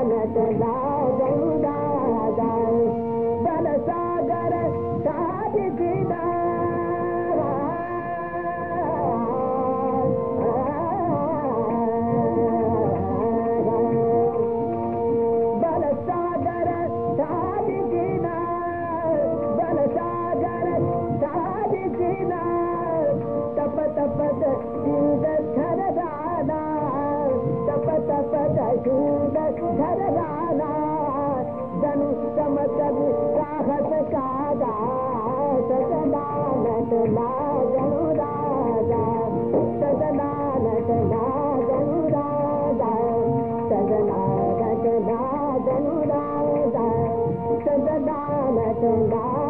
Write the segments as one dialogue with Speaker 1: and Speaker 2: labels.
Speaker 1: सदला ధరదానా ధనుష్టమతరు సాహత కాదా సదనానట నాగను రాజా సదనానట నాగను రాజా సదనానట నాగను రాజా సదనానట నాగ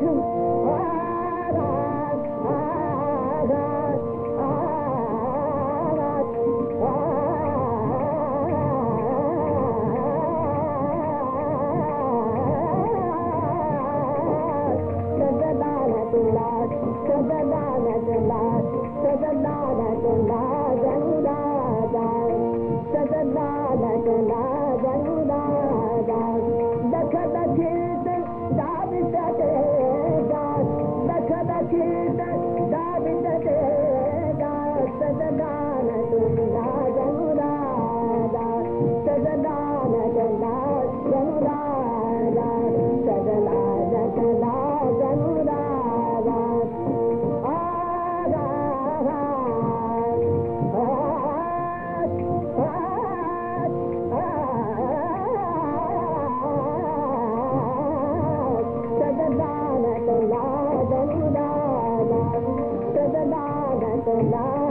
Speaker 1: Lord, to the Lord, to the Lord, the light.